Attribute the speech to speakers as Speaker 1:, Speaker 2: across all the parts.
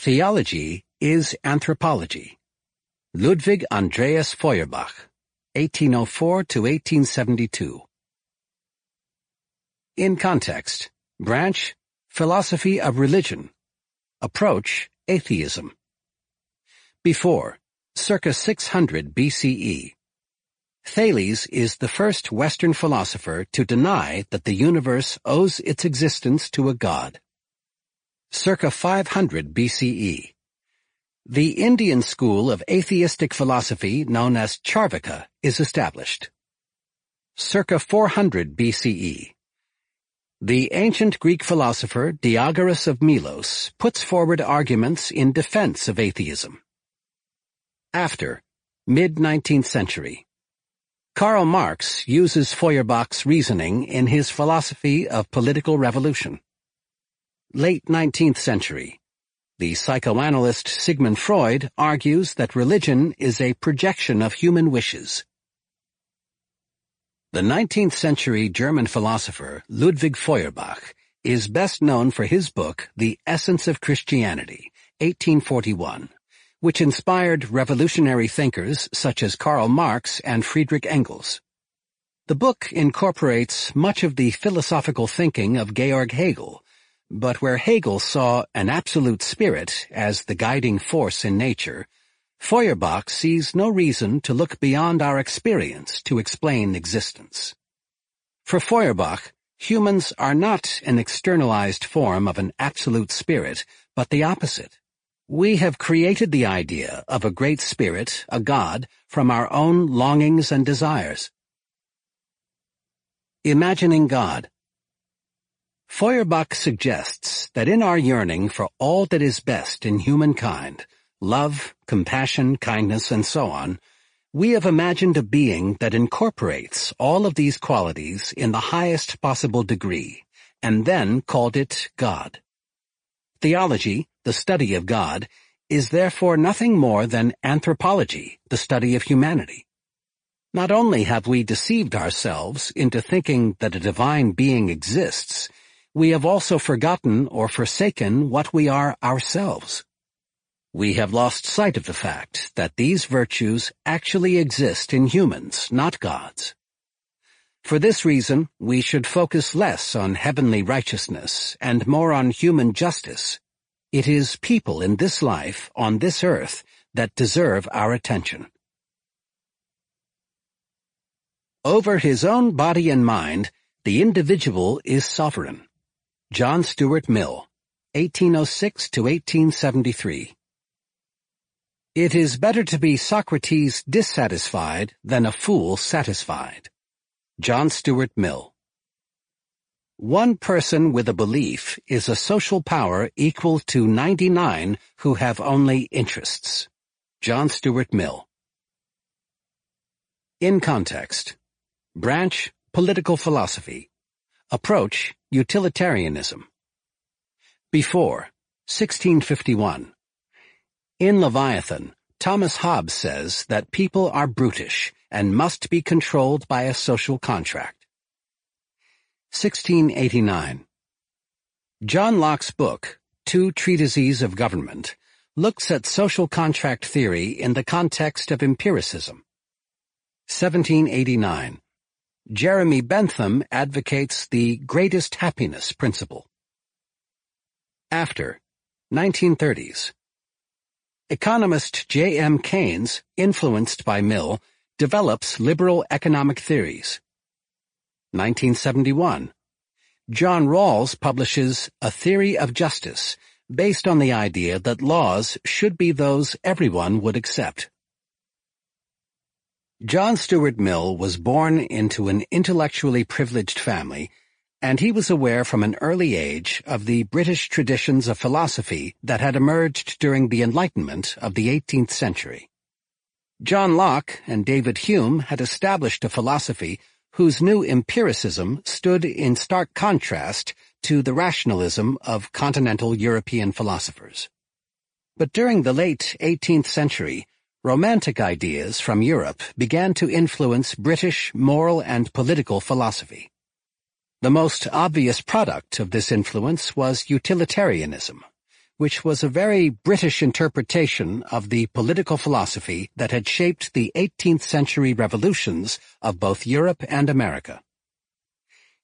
Speaker 1: Theology is Anthropology. Ludwig Andreas Feuerbach, 1804 to 1872. In context, branch, philosophy of religion. Approach, atheism. Before, circa 600 BCE. Thales is the first Western philosopher to deny that the universe owes its existence to a god circa 500 BCE. The Indian school of atheistic philosophy known as Charvaka is established. Circa 400 BCE. The ancient Greek philosopher Diagoras of Milos puts forward arguments in defense of atheism. After, mid-19th century, Karl Marx uses Feuerbach's reasoning in his philosophy of political revolution late 19th century. The psychoanalyst Sigmund Freud argues that religion is a projection of human wishes. The 19th century German philosopher Ludwig Feuerbach is best known for his book The Essence of Christianity, 1841, which inspired revolutionary thinkers such as Karl Marx and Friedrich Engels. The book incorporates much of the philosophical thinking of Georg Hegel, but where Hegel saw an absolute spirit as the guiding force in nature, Feuerbach sees no reason to look beyond our experience to explain existence. For Feuerbach, humans are not an externalized form of an absolute spirit, but the opposite. We have created the idea of a great spirit, a god, from our own longings and desires. Imagining God Feuerbach suggests that in our yearning for all that is best in humankind, love, compassion, kindness, and so on, we have imagined a being that incorporates all of these qualities in the highest possible degree, and then called it God. Theology, the study of God, is therefore nothing more than anthropology, the study of humanity. Not only have we deceived ourselves into thinking that a divine being exists, we have also forgotten or forsaken what we are ourselves. We have lost sight of the fact that these virtues actually exist in humans, not gods. For this reason, we should focus less on heavenly righteousness and more on human justice. It is people in this life, on this earth, that deserve our attention. Over his own body and mind, the individual is sovereign. John Stuart Mill, 1806 to 1873. It is better to be Socrates dissatisfied than a fool satisfied. John Stuart Mill. One person with a belief is a social power equal to 99 who have only interests. John Stuart Mill. In context. Branch, political philosophy. Approach, Utilitarianism. Before, 1651. In Leviathan, Thomas Hobbes says that people are brutish and must be controlled by a social contract. 1689. John Locke's book, Two Treatises of Government, looks at social contract theory in the context of empiricism. 1789. Jeremy Bentham advocates the greatest happiness principle. After 1930s Economist J. M. Keynes, influenced by Mill, develops liberal economic theories. 1971 John Rawls publishes A Theory of Justice, based on the idea that laws should be those everyone would accept. John Stuart Mill was born into an intellectually privileged family, and he was aware from an early age of the British traditions of philosophy that had emerged during the Enlightenment of the 18th century. John Locke and David Hume had established a philosophy whose new empiricism stood in stark contrast to the rationalism of continental European philosophers. But during the late 18th century, romantic ideas from Europe began to influence British moral and political philosophy. The most obvious product of this influence was utilitarianism, which was a very British interpretation of the political philosophy that had shaped the 18th century revolutions of both Europe and America.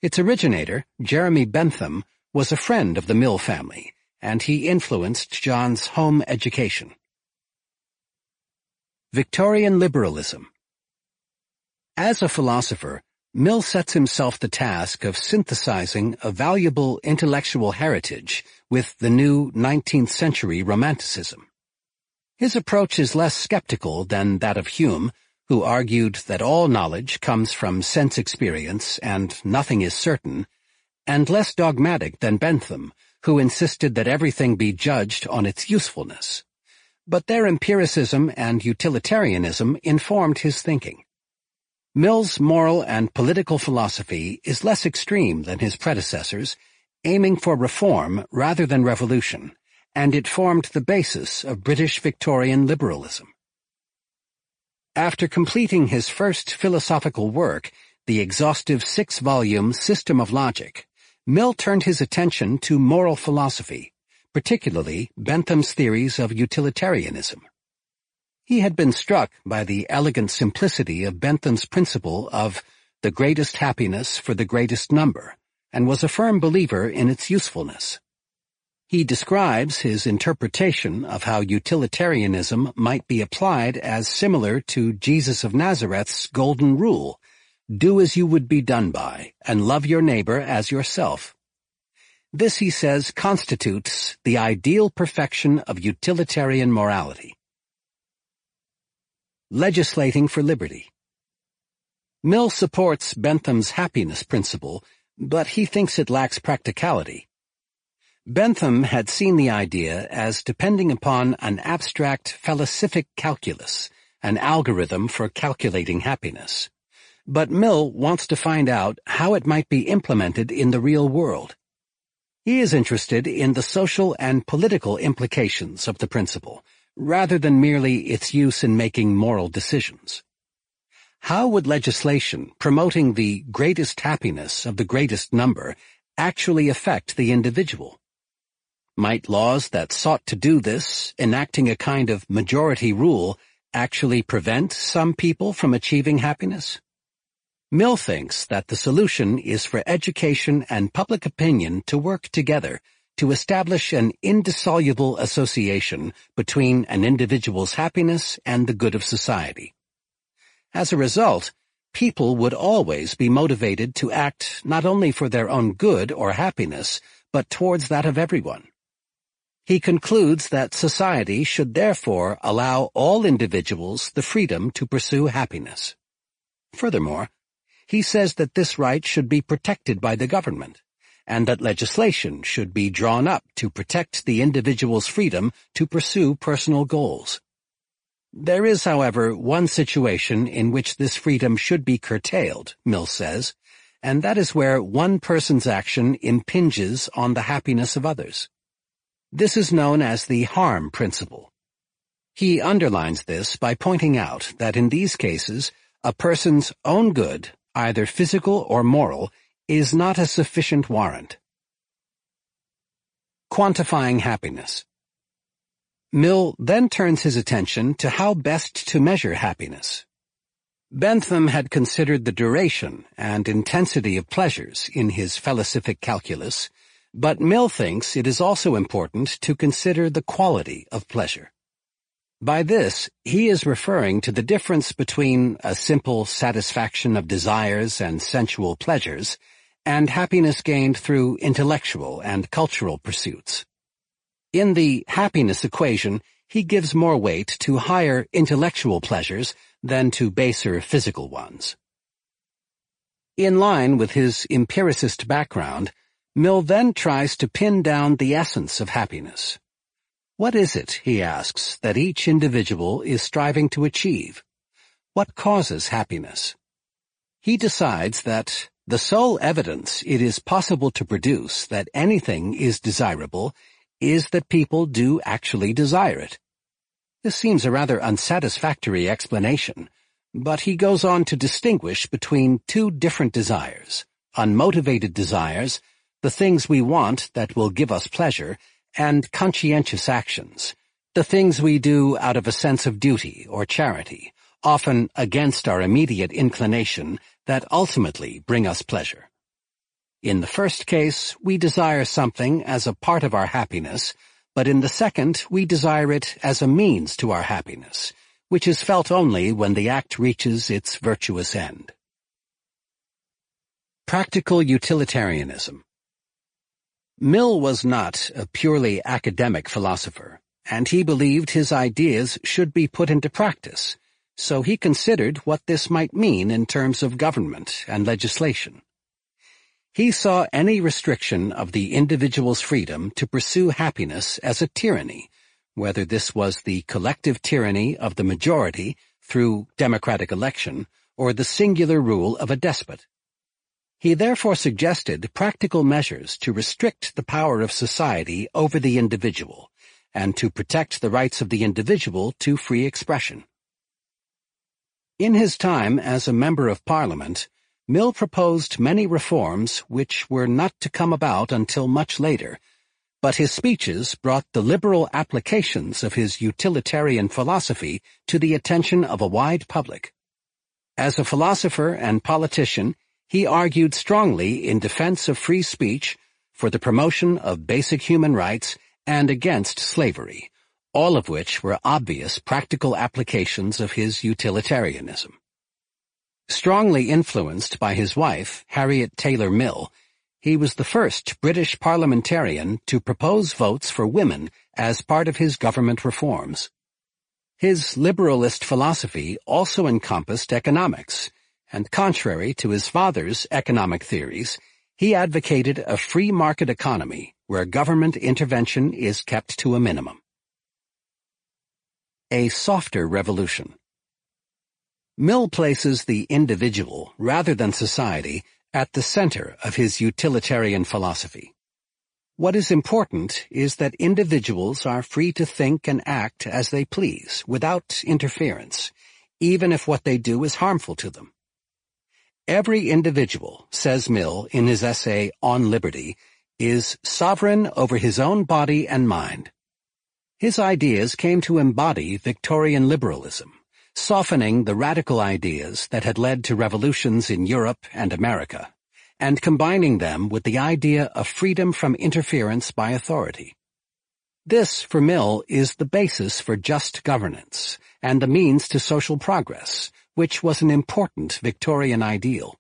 Speaker 1: Its originator, Jeremy Bentham, was a friend of the Mill family, and he influenced John's home education. Victorian Liberalism As a philosopher, Mill sets himself the task of synthesizing a valuable intellectual heritage with the new 19th-century Romanticism. His approach is less skeptical than that of Hume, who argued that all knowledge comes from sense experience and nothing is certain, and less dogmatic than Bentham, who insisted that everything be judged on its usefulness but their empiricism and utilitarianism informed his thinking. Mill's moral and political philosophy is less extreme than his predecessors, aiming for reform rather than revolution, and it formed the basis of British Victorian liberalism. After completing his first philosophical work, the exhaustive six-volume System of Logic, Mill turned his attention to moral philosophy, particularly Bentham's theories of utilitarianism. He had been struck by the elegant simplicity of Bentham's principle of the greatest happiness for the greatest number, and was a firm believer in its usefulness. He describes his interpretation of how utilitarianism might be applied as similar to Jesus of Nazareth's golden rule, do as you would be done by, and love your neighbor as yourself. This, he says, constitutes the ideal perfection of utilitarian morality. Legislating for Liberty Mill supports Bentham's happiness principle, but he thinks it lacks practicality. Bentham had seen the idea as depending upon an abstract felicific calculus, an algorithm for calculating happiness. But Mill wants to find out how it might be implemented in the real world. He is interested in the social and political implications of the principle, rather than merely its use in making moral decisions. How would legislation promoting the greatest happiness of the greatest number actually affect the individual? Might laws that sought to do this, enacting a kind of majority rule, actually prevent some people from achieving happiness? Mill thinks that the solution is for education and public opinion to work together to establish an indissoluble association between an individual's happiness and the good of society. As a result, people would always be motivated to act not only for their own good or happiness, but towards that of everyone. He concludes that society should therefore allow all individuals the freedom to pursue happiness. Furthermore, he says that this right should be protected by the government, and that legislation should be drawn up to protect the individual's freedom to pursue personal goals. There is, however, one situation in which this freedom should be curtailed, Mill says, and that is where one person's action impinges on the happiness of others. This is known as the harm principle. He underlines this by pointing out that in these cases, a person's own good either physical or moral, is not a sufficient warrant. Quantifying happiness. Mill then turns his attention to how best to measure happiness. Bentham had considered the duration and intensity of pleasures in his felicific calculus, but Mill thinks it is also important to consider the quality of pleasure. By this, he is referring to the difference between a simple satisfaction of desires and sensual pleasures, and happiness gained through intellectual and cultural pursuits. In the happiness equation, he gives more weight to higher intellectual pleasures than to baser physical ones. In line with his empiricist background, Mill then tries to pin down the essence of happiness. What is it, he asks, that each individual is striving to achieve? What causes happiness? He decides that the sole evidence it is possible to produce that anything is desirable is that people do actually desire it. This seems a rather unsatisfactory explanation, but he goes on to distinguish between two different desires, unmotivated desires, the things we want that will give us pleasure, and conscientious actions, the things we do out of a sense of duty or charity, often against our immediate inclination that ultimately bring us pleasure. In the first case, we desire something as a part of our happiness, but in the second, we desire it as a means to our happiness, which is felt only when the act reaches its virtuous end. Practical Utilitarianism Mill was not a purely academic philosopher, and he believed his ideas should be put into practice, so he considered what this might mean in terms of government and legislation. He saw any restriction of the individual's freedom to pursue happiness as a tyranny, whether this was the collective tyranny of the majority through democratic election or the singular rule of a despot. He therefore suggested practical measures to restrict the power of society over the individual, and to protect the rights of the individual to free expression. In his time as a Member of Parliament, Mill proposed many reforms which were not to come about until much later, but his speeches brought the liberal applications of his utilitarian philosophy to the attention of a wide public. As a philosopher and politician, he argued strongly in defense of free speech, for the promotion of basic human rights, and against slavery, all of which were obvious practical applications of his utilitarianism. Strongly influenced by his wife, Harriet Taylor Mill, he was the first British parliamentarian to propose votes for women as part of his government reforms. His liberalist philosophy also encompassed economics, and contrary to his father's economic theories, he advocated a free market economy where government intervention is kept to a minimum. A Softer Revolution Mill places the individual, rather than society, at the center of his utilitarian philosophy. What is important is that individuals are free to think and act as they please, without interference, even if what they do is harmful to them. Every individual, says Mill in his essay On Liberty, is sovereign over his own body and mind. His ideas came to embody Victorian liberalism, softening the radical ideas that had led to revolutions in Europe and America, and combining them with the idea of freedom from interference by authority. This, for Mill, is the basis for just governance and the means to social progress, which was an important Victorian ideal.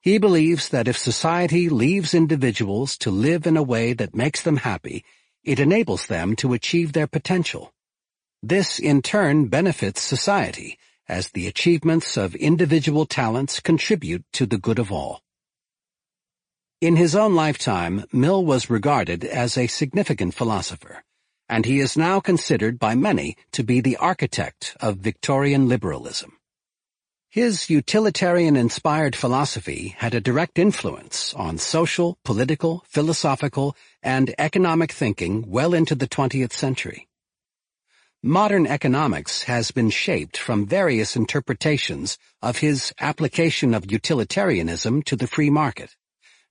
Speaker 1: He believes that if society leaves individuals to live in a way that makes them happy, it enables them to achieve their potential. This in turn benefits society, as the achievements of individual talents contribute to the good of all. In his own lifetime, Mill was regarded as a significant philosopher, and he is now considered by many to be the architect of Victorian liberalism. His utilitarian-inspired philosophy had a direct influence on social, political, philosophical, and economic thinking well into the 20th century. Modern economics has been shaped from various interpretations of his application of utilitarianism to the free market,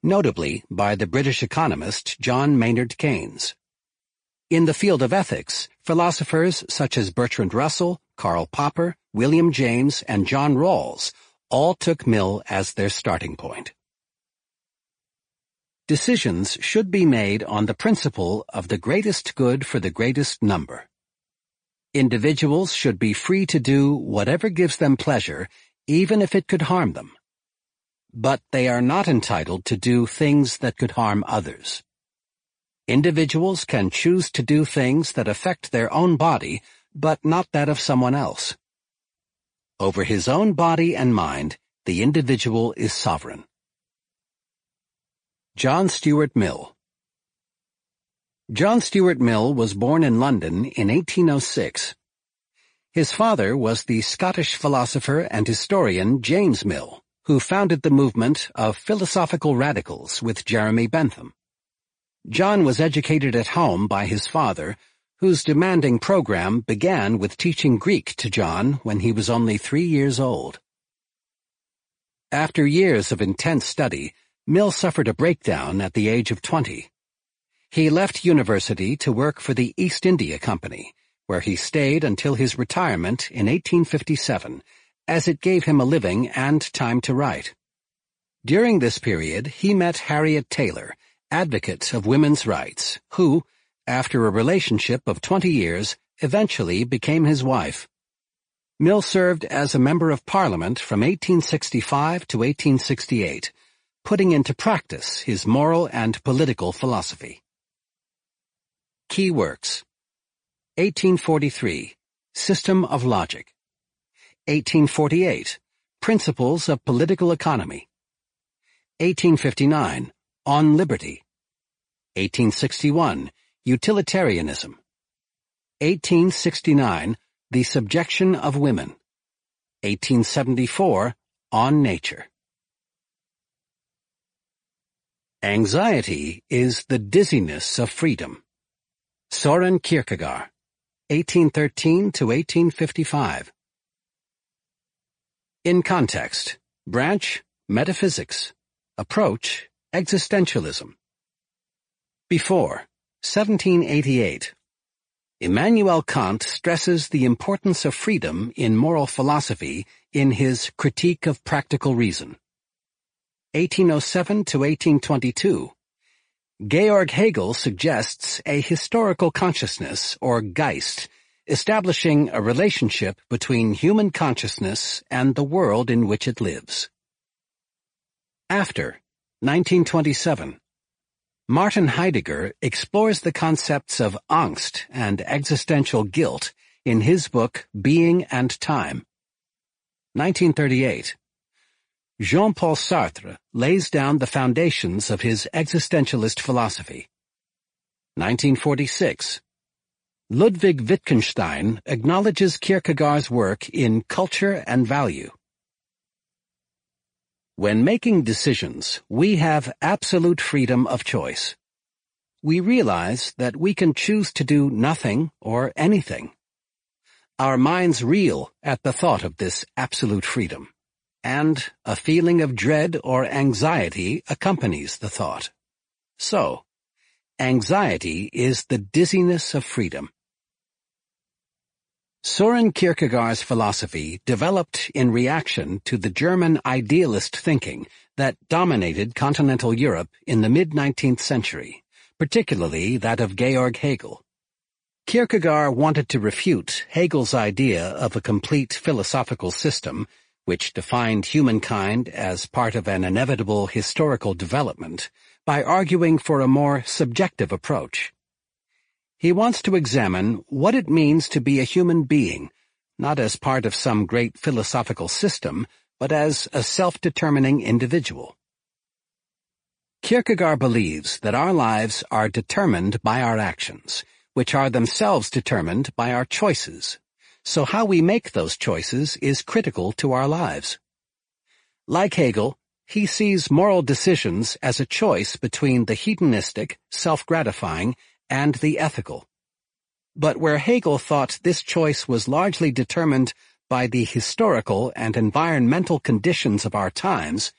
Speaker 1: notably by the British economist John Maynard Keynes. In the field of ethics, philosophers such as Bertrand Russell, Karl Popper, William James, and John Rawls all took Mill as their starting point. Decisions should be made on the principle of the greatest good for the greatest number. Individuals should be free to do whatever gives them pleasure, even if it could harm them. But they are not entitled to do things that could harm others. Individuals can choose to do things that affect their own body, but not that of someone else. Over his own body and mind, the individual is sovereign. John Stuart Mill John Stuart Mill was born in London in 1806. His father was the Scottish philosopher and historian James Mill, who founded the movement of philosophical radicals with Jeremy Bentham. John was educated at home by his father, whose demanding program began with teaching Greek to John when he was only three years old. After years of intense study, Mill suffered a breakdown at the age of 20. He left university to work for the East India Company, where he stayed until his retirement in 1857, as it gave him a living and time to write. During this period, he met Harriet Taylor, advocate of women's rights, who, after a relationship of 20 years, eventually became his wife. Mill served as a Member of Parliament from 1865 to 1868, putting into practice his moral and political philosophy. Key works 1843 System of Logic 1848 Principles of Political Economy 1859 On Liberty 1861 Utilitarianism. 1869, The Subjection of Women. 1874, On Nature. Anxiety is the dizziness of freedom. Soren Kierkegaard. 1813 to 1855 In Context Branch Metaphysics. Approach Existentialism. Before. 1788 Immanuel Kant stresses the importance of freedom in moral philosophy in his Critique of Practical Reason. 1807 to 1822 Georg Hegel suggests a historical consciousness, or Geist, establishing a relationship between human consciousness and the world in which it lives. After 1927 Martin Heidegger explores the concepts of angst and existential guilt in his book Being and Time. 1938. Jean-Paul Sartre lays down the foundations of his existentialist philosophy. 1946. Ludwig Wittgenstein acknowledges Kierkegaard's work in Culture and Value. When making decisions, we have absolute freedom of choice. We realize that we can choose to do nothing or anything. Our minds reel at the thought of this absolute freedom, and a feeling of dread or anxiety accompanies the thought. So, anxiety is the dizziness of freedom, Soren Kierkegaard's philosophy developed in reaction to the German idealist thinking that dominated continental Europe in the mid-19th century, particularly that of Georg Hegel. Kierkegaard wanted to refute Hegel's idea of a complete philosophical system which defined humankind as part of an inevitable historical development by arguing for a more subjective approach, he wants to examine what it means to be a human being, not as part of some great philosophical system, but as a self-determining individual. Kierkegaard believes that our lives are determined by our actions, which are themselves determined by our choices. So how we make those choices is critical to our lives. Like Hegel, he sees moral decisions as a choice between the hedonistic, self-gratifying, and the ethical. But where Hegel thought this choice was largely determined by the historical and environmental conditions of our times,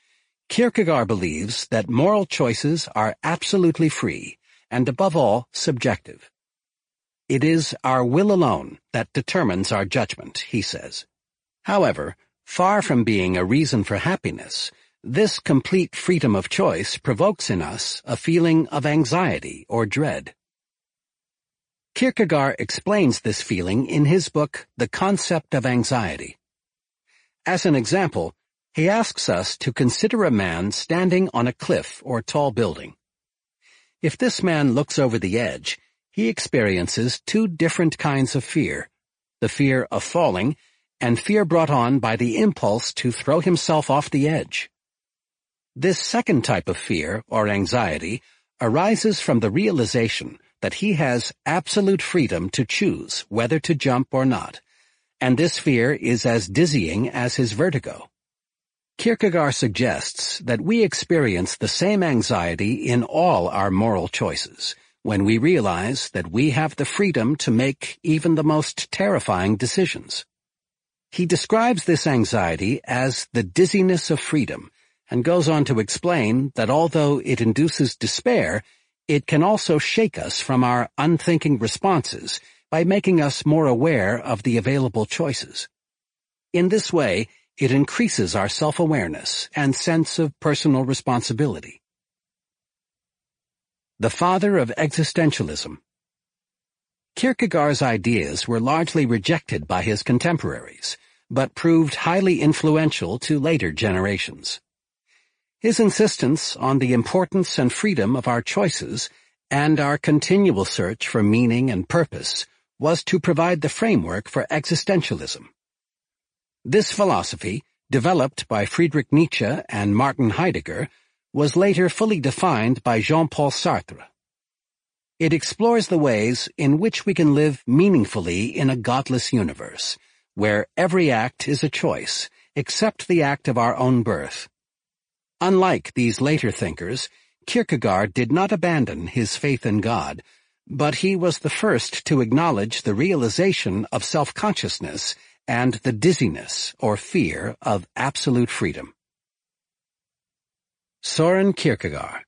Speaker 1: Kierkegaard believes that moral choices are absolutely free and above all subjective. It is our will alone that determines our judgment, he says. However, far from being a reason for happiness, this complete freedom of choice provokes in us a feeling of anxiety or dread. Kierkegaard explains this feeling in his book, The Concept of Anxiety. As an example, he asks us to consider a man standing on a cliff or tall building. If this man looks over the edge, he experiences two different kinds of fear, the fear of falling and fear brought on by the impulse to throw himself off the edge. This second type of fear, or anxiety, arises from the realization that he has absolute freedom to choose whether to jump or not, and this fear is as dizzying as his vertigo. Kierkegaard suggests that we experience the same anxiety in all our moral choices when we realize that we have the freedom to make even the most terrifying decisions. He describes this anxiety as the dizziness of freedom and goes on to explain that although it induces despair, it can also shake us from our unthinking responses by making us more aware of the available choices. In this way, it increases our self-awareness and sense of personal responsibility. The Father of Existentialism Kierkegaard's ideas were largely rejected by his contemporaries, but proved highly influential to later generations. His insistence on the importance and freedom of our choices and our continual search for meaning and purpose was to provide the framework for existentialism. This philosophy, developed by Friedrich Nietzsche and Martin Heidegger, was later fully defined by Jean-Paul Sartre. It explores the ways in which we can live meaningfully in a godless universe, where every act is a choice, except the act of our own birth, Unlike these later thinkers, Kierkegaard did not abandon his faith in God, but he was the first to acknowledge the realization of self-consciousness and the dizziness or fear of absolute freedom. Soren Kierkegaard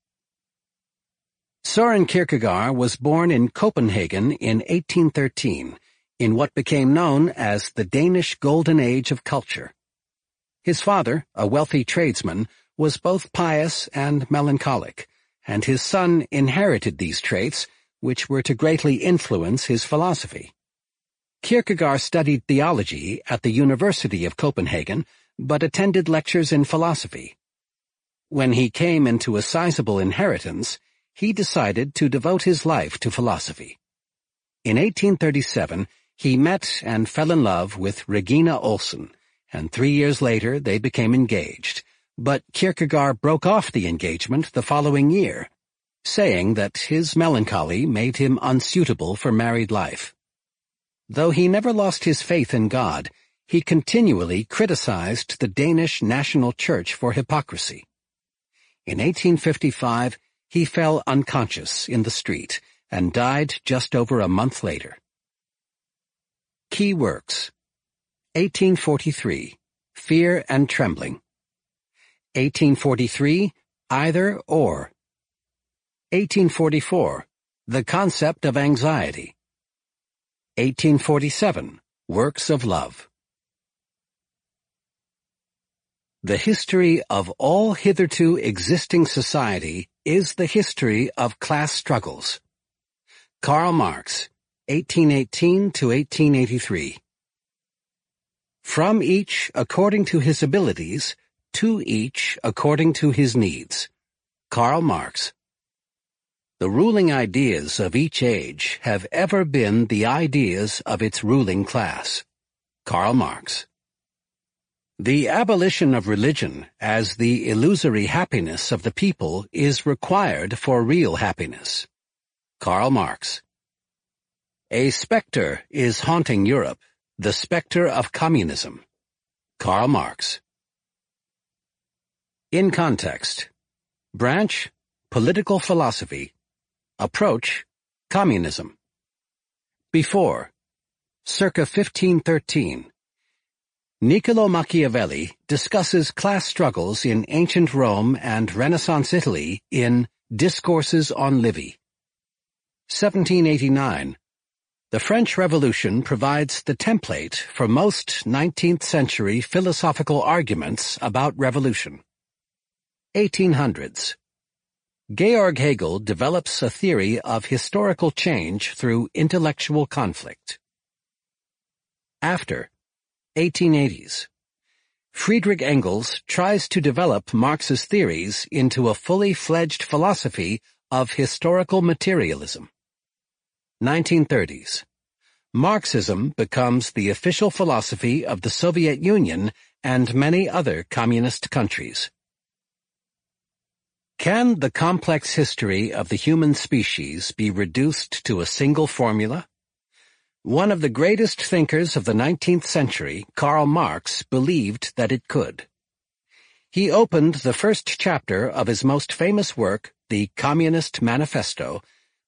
Speaker 1: Soren Kierkegaard was born in Copenhagen in 1813, in what became known as the Danish Golden Age of Culture. His father, a wealthy tradesman, was both pious and melancholic, and his son inherited these traits, which were to greatly influence his philosophy. Kierkegaard studied theology at the University of Copenhagen, but attended lectures in philosophy. When he came into a sizable inheritance, he decided to devote his life to philosophy. In 1837, he met and fell in love with Regina Olsen, and three years later they became engaged, but Kierkegaard broke off the engagement the following year, saying that his melancholy made him unsuitable for married life. Though he never lost his faith in God, he continually criticized the Danish national church for hypocrisy. In 1855, he fell unconscious in the street and died just over a month later. Key Works 1843 Fear and Trembling 1843, either or. 1844, the concept of anxiety. 1847, works of love. The history of all hitherto existing society is the history of class struggles. Karl Marx, 1818 to 1883. From each, according to his abilities, to each according to his needs. Karl Marx. The ruling ideas of each age have ever been the ideas of its ruling class. Karl Marx. The abolition of religion as the illusory happiness of the people is required for real happiness. Karl Marx. A specter is haunting Europe, the specter of communism. Karl Marx. In context. Branch, political philosophy. Approach, communism. Before, circa 1513, Niccolo Machiavelli discusses class struggles in ancient Rome and Renaissance Italy in Discourses on Livy. 1789. The French Revolution provides the template for most 19th century philosophical arguments about revolution. 1800s. Georg Hegel develops a theory of historical change through intellectual conflict. After 1880s. Friedrich Engels tries to develop Marx's theories into a fully fledged philosophy of historical materialism. 1930s. Marxism becomes the official philosophy of the Soviet Union and many other communist countries. Can the complex history of the human species be reduced to a single formula? One of the greatest thinkers of the 19th century, Karl Marx, believed that it could. He opened the first chapter of his most famous work, The Communist Manifesto,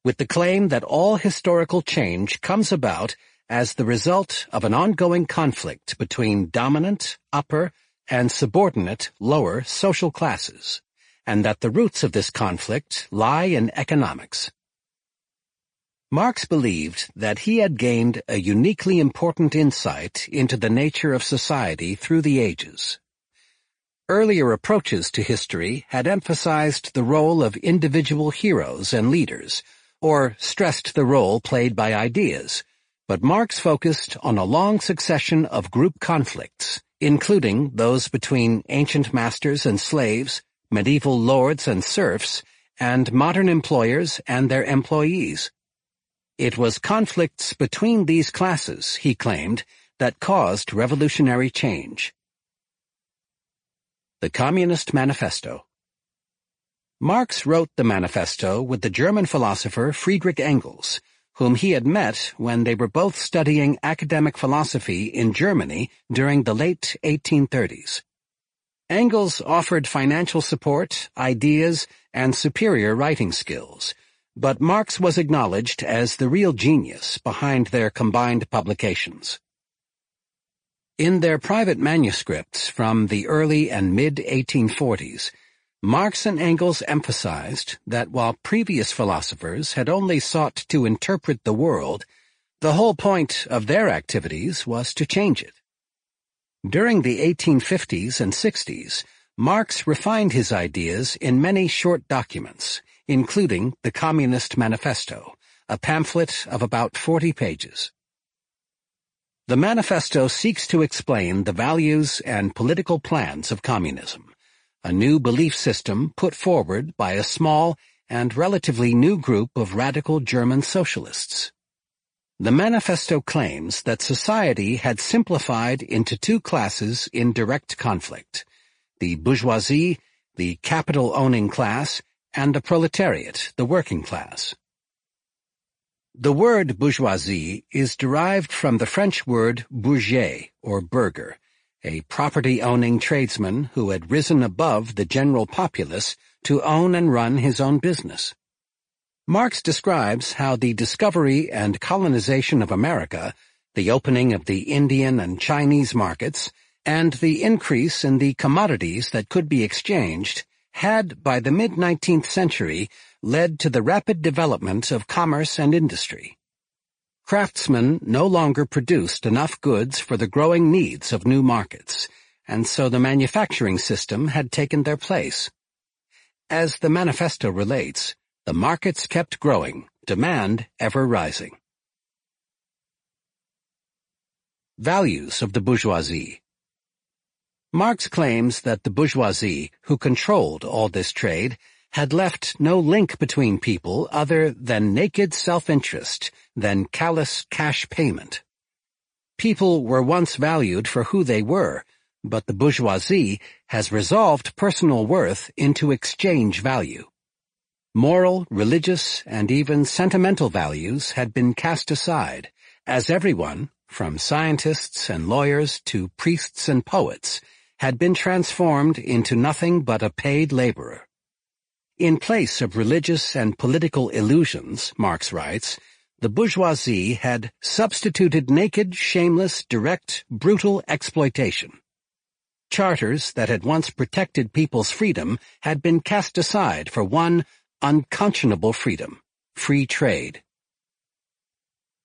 Speaker 1: with the claim that all historical change comes about as the result of an ongoing conflict between dominant, upper, and subordinate, lower social classes and that the roots of this conflict lie in economics. Marx believed that he had gained a uniquely important insight into the nature of society through the ages. Earlier approaches to history had emphasized the role of individual heroes and leaders, or stressed the role played by ideas, but Marx focused on a long succession of group conflicts, including those between ancient masters and slaves, medieval lords and serfs, and modern employers and their employees. It was conflicts between these classes, he claimed, that caused revolutionary change. The Communist Manifesto Marx wrote the manifesto with the German philosopher Friedrich Engels, whom he had met when they were both studying academic philosophy in Germany during the late 1830s. Engels offered financial support, ideas, and superior writing skills, but Marx was acknowledged as the real genius behind their combined publications. In their private manuscripts from the early and mid-1840s, Marx and Engels emphasized that while previous philosophers had only sought to interpret the world, the whole point of their activities was to change it. During the 1850s and 60s, Marx refined his ideas in many short documents, including the Communist Manifesto, a pamphlet of about 40 pages. The manifesto seeks to explain the values and political plans of communism, a new belief system put forward by a small and relatively new group of radical German socialists. The manifesto claims that society had simplified into two classes in direct conflict, the bourgeoisie, the capital-owning class, and the proletariat, the working class. The word bourgeoisie is derived from the French word bourget, or burgher, a property-owning tradesman who had risen above the general populace to own and run his own business. Marx describes how the discovery and colonization of America, the opening of the Indian and Chinese markets, and the increase in the commodities that could be exchanged had, by the mid-19th century, led to the rapid development of commerce and industry. Craftsmen no longer produced enough goods for the growing needs of new markets, and so the manufacturing system had taken their place. As the manifesto relates, the markets kept growing, demand ever rising. Values of the bourgeoisie Marx claims that the bourgeoisie, who controlled all this trade, had left no link between people other than naked self-interest, than callous cash payment. People were once valued for who they were, but the bourgeoisie has resolved personal worth into exchange value. Moral, religious, and even sentimental values had been cast aside, as everyone, from scientists and lawyers to priests and poets, had been transformed into nothing but a paid laborer. In place of religious and political illusions, Marx writes, the bourgeoisie had substituted naked, shameless, direct, brutal exploitation. Charters that had once protected people's freedom had been cast aside for one unconscionable freedom, free trade.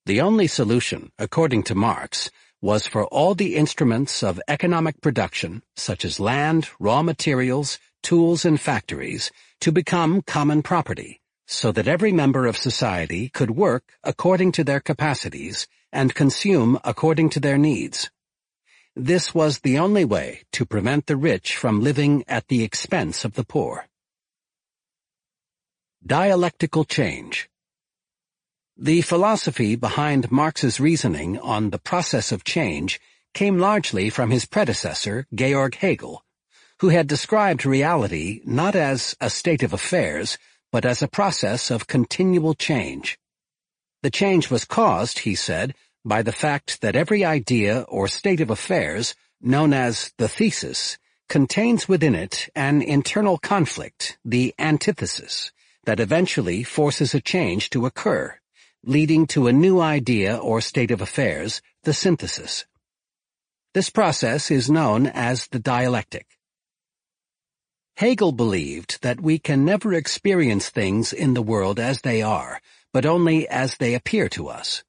Speaker 1: The only solution, according to Marx, was for all the instruments of economic production, such as land, raw materials, tools, and factories, to become common property, so that every member of society could work according to their capacities and consume according to their needs. This was the only way to prevent the rich from living at the expense of the poor. Dialectical Change The philosophy behind Marx's reasoning on the process of change came largely from his predecessor, Georg Hegel, who had described reality not as a state of affairs, but as a process of continual change. The change was caused, he said, by the fact that every idea or state of affairs, known as the thesis, contains within it an internal conflict, the antithesis, that eventually forces a change to occur, leading to a new idea or state of affairs, the synthesis. This process is known as the dialectic. Hegel believed that we can never experience things in the world as they are, but only as they appear to us.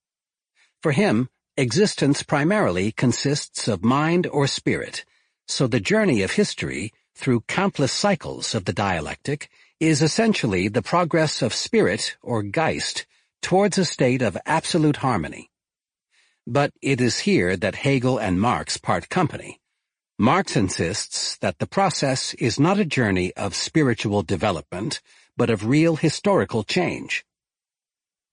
Speaker 1: For him, existence primarily consists of mind or spirit, so the journey of history, through countless cycles of the dialectic, is essentially the progress of spirit or geist towards a state of absolute harmony. But it is here that Hegel and Marx part company. Marx insists that the process is not a journey of spiritual development, but of real historical change.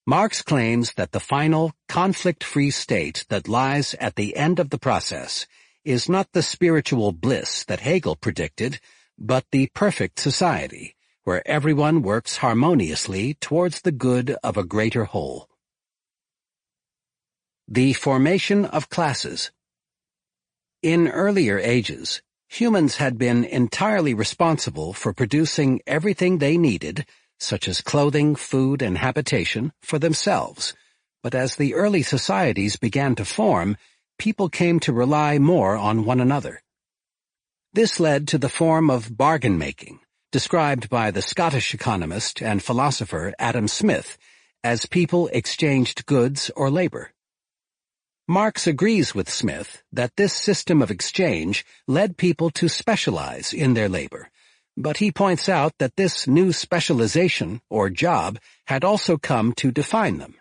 Speaker 1: Marx claims that the final, conflict-free state that lies at the end of the process is not the spiritual bliss that Hegel predicted, but the perfect society, where everyone works harmoniously towards the good of a greater whole. The formation of classes. In earlier ages, humans had been entirely responsible for producing everything they needed, such as clothing, food, and habitation, for themselves. But as the early societies began to form, people came to rely more on one another. This led to the form of bargain-making, described by the Scottish economist and philosopher Adam Smith as people exchanged goods or labor. Marx agrees with Smith that this system of exchange led people to specialize in their labor, but he points out that this new specialization, or job, had also come to define them.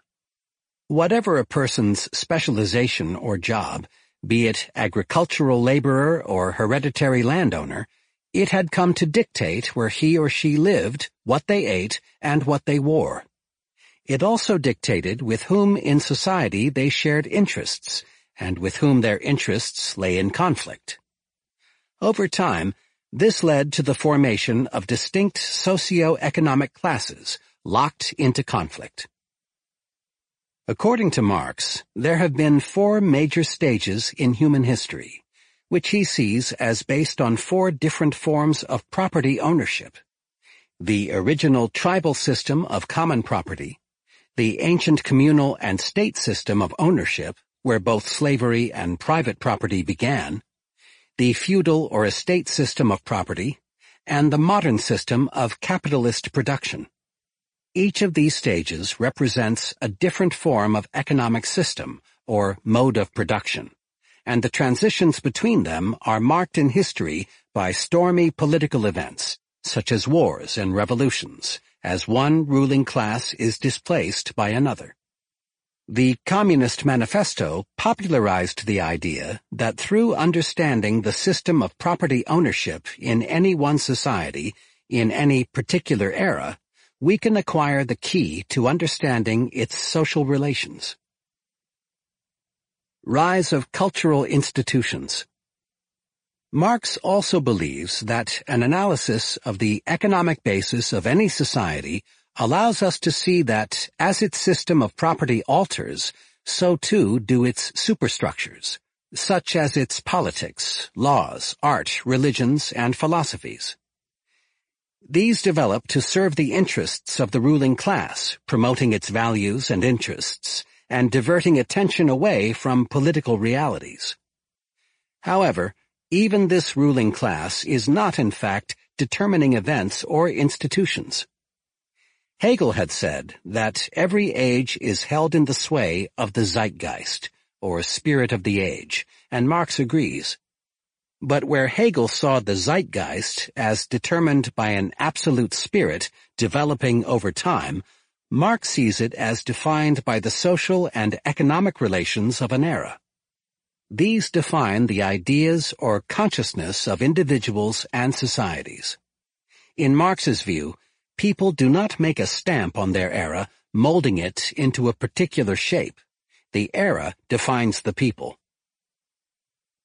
Speaker 1: Whatever a person's specialization or job, be it agricultural laborer or hereditary landowner, it had come to dictate where he or she lived, what they ate, and what they wore. It also dictated with whom in society they shared interests, and with whom their interests lay in conflict. Over time, this led to the formation of distinct socio-economic classes locked into conflict. According to Marx, there have been four major stages in human history which he sees as based on four different forms of property ownership. The original tribal system of common property, the ancient communal and state system of ownership, where both slavery and private property began, the feudal or estate system of property, and the modern system of capitalist production. Each of these stages represents a different form of economic system or mode of production and the transitions between them are marked in history by stormy political events, such as wars and revolutions, as one ruling class is displaced by another. The Communist Manifesto popularized the idea that through understanding the system of property ownership in any one society, in any particular era, we can acquire the key to understanding its social relations. Rise of Cultural Institutions Marx also believes that an analysis of the economic basis of any society allows us to see that as its system of property alters, so too do its superstructures, such as its politics, laws, art, religions, and philosophies. These develop to serve the interests of the ruling class, promoting its values and interests, and diverting attention away from political realities. However, even this ruling class is not in fact determining events or institutions. Hegel had said that every age is held in the sway of the zeitgeist, or spirit of the age, and Marx agrees. But where Hegel saw the zeitgeist as determined by an absolute spirit developing over time, Marx sees it as defined by the social and economic relations of an era. These define the ideas or consciousness of individuals and societies. In Marx's view, people do not make a stamp on their era, molding it into a particular shape. The era defines the people.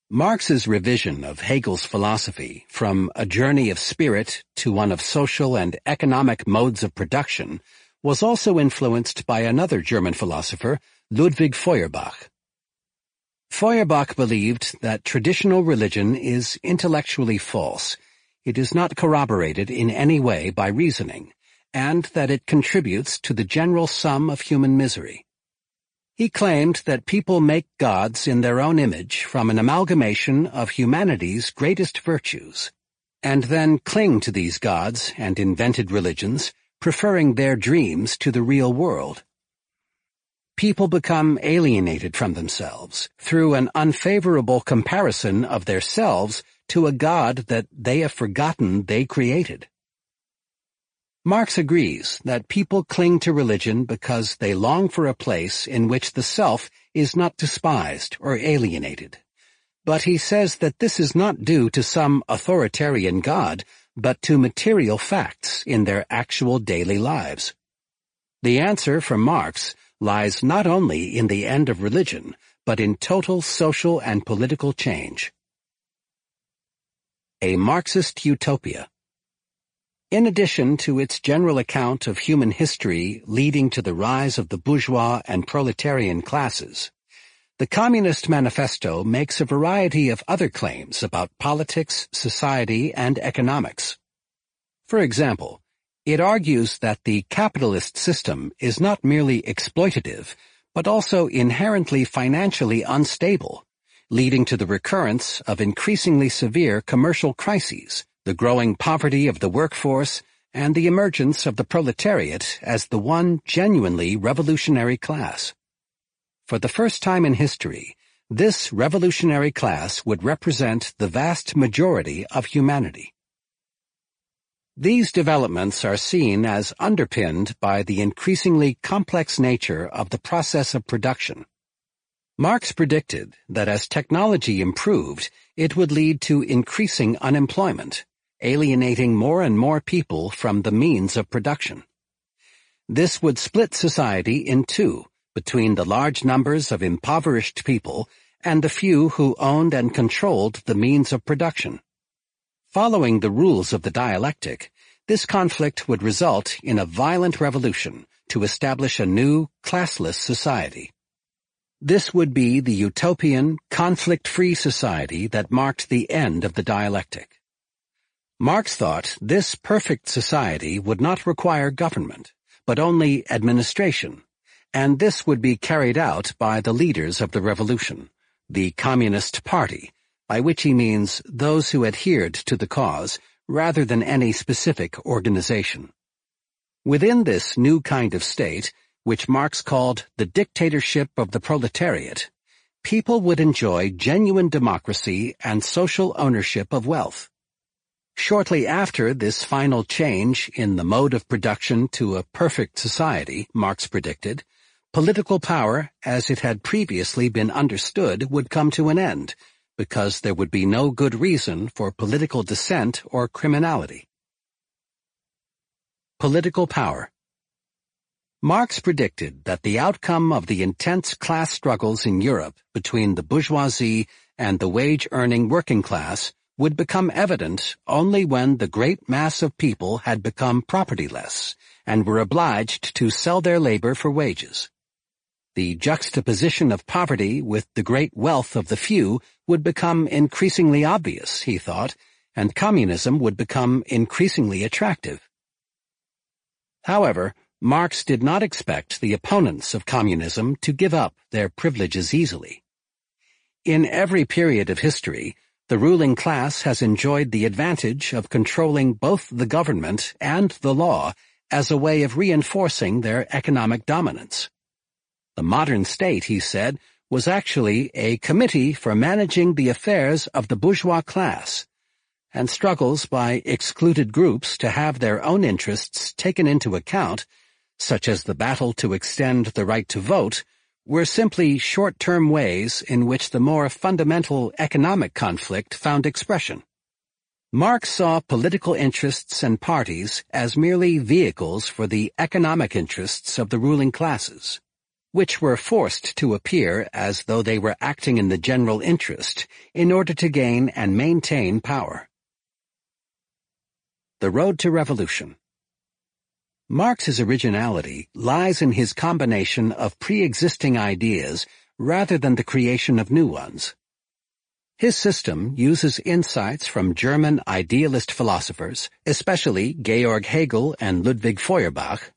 Speaker 1: Marx's revision of Hegel's philosophy from a journey of spirit to one of social and economic modes of production was also influenced by another German philosopher, Ludwig Feuerbach. Feuerbach believed that traditional religion is intellectually false, it is not corroborated in any way by reasoning, and that it contributes to the general sum of human misery. He claimed that people make gods in their own image from an amalgamation of humanity's greatest virtues, and then cling to these gods and invented religions preferring their dreams to the real world. People become alienated from themselves through an unfavorable comparison of their selves to a God that they have forgotten they created. Marx agrees that people cling to religion because they long for a place in which the self is not despised or alienated. But he says that this is not due to some authoritarian God, but to material facts in their actual daily lives. The answer for Marx lies not only in the end of religion, but in total social and political change. A Marxist Utopia In addition to its general account of human history leading to the rise of the bourgeois and proletarian classes, the Communist Manifesto makes a variety of other claims about politics, society, and economics. For example, it argues that the capitalist system is not merely exploitative, but also inherently financially unstable, leading to the recurrence of increasingly severe commercial crises, the growing poverty of the workforce, and the emergence of the proletariat as the one genuinely revolutionary class. For the first time in history, this revolutionary class would represent the vast majority of humanity. These developments are seen as underpinned by the increasingly complex nature of the process of production. Marx predicted that as technology improved, it would lead to increasing unemployment, alienating more and more people from the means of production. This would split society in two, between the large numbers of impoverished people and the few who owned and controlled the means of production. Following the rules of the dialectic, this conflict would result in a violent revolution to establish a new, classless society. This would be the utopian, conflict-free society that marked the end of the dialectic. Marx thought this perfect society would not require government, but only administration, and this would be carried out by the leaders of the revolution, the Communist Party, by which he means those who adhered to the cause rather than any specific organization. Within this new kind of state, which Marx called the dictatorship of the proletariat, people would enjoy genuine democracy and social ownership of wealth. Shortly after this final change in the mode of production to a perfect society, Marx predicted, Political power, as it had previously been understood, would come to an end, because there would be no good reason for political dissent or criminality. Political power Marx predicted that the outcome of the intense class struggles in Europe between the bourgeoisie and the wage-earning working class would become evident only when the great mass of people had become propertyless and were obliged to sell their labor for wages the juxtaposition of poverty with the great wealth of the few would become increasingly obvious, he thought, and communism would become increasingly attractive. However, Marx did not expect the opponents of communism to give up their privileges easily. In every period of history, the ruling class has enjoyed the advantage of controlling both the government and the law as a way of reinforcing their economic dominance. The modern state, he said, was actually a committee for managing the affairs of the bourgeois class, and struggles by excluded groups to have their own interests taken into account, such as the battle to extend the right to vote, were simply short-term ways in which the more fundamental economic conflict found expression. Marx saw political interests and parties as merely vehicles for the economic interests of the ruling classes which were forced to appear as though they were acting in the general interest in order to gain and maintain power. The Road to Revolution Marx's originality lies in his combination of pre-existing ideas rather than the creation of new ones. His system uses insights from German idealist philosophers, especially Georg Hegel and Ludwig Feuerbach,